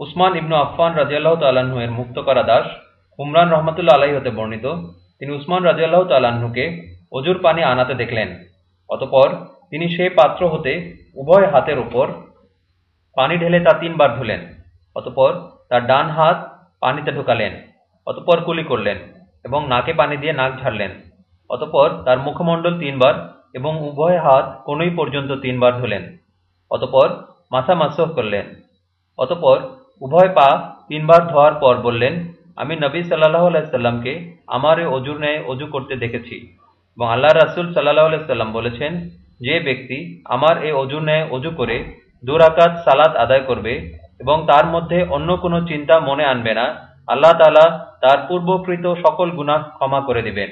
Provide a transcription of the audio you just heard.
উসমান ইবনু আফফান রাজিয়াল্লাহ তাল্লাহ্ন এর মুক্ত করা দাস হুমরান রহমতুল্লাহ আলাহি হতে বর্ণিত, তিনি উসমান রাজিয়াল্লাহ তাল্লাহ্নকে অজুর পানি আনাতে দেখলেন। অতপর তিনি সেই পাত্র হতে উভয় হাতের উপর পানি ঢেলে তা তিনবার ধুলেন। অতপর তার ডান হাত পানিতে ঢোকালেন। অতপর কুলি করলেন এবং নাকে পানি দিয়ে নাক ঝাড়লেন। অতপর তার মুখমণ্ডল তিনবার এবং উভয় হাত কোনই পর্যন্ত তিনবার ধুলেন। অতপর মাথা মাসহ করলেন। অতপর উভয় পা তিনবার ধোয়ার পর বললেন, আমি নবী সাল্লাহ আলাইসাল্লামকে আমার এ অজুর ন্যায় অজু করতে দেখেছি এবং আল্লাহ রাসুল সাল্লাহ আলাইসাল্লাম বলেছেন, যে ব্যক্তি আমার এ অজুর ন্যায় অজু করে দুরাকাত সালাত আদায় করবে এবং তার মধ্যে অন্য কোনো চিন্তা মনে আনবে না, আল্লাহ তালা তার পূর্বকৃত সকল গুনাহ ক্ষমা করে দিবেন।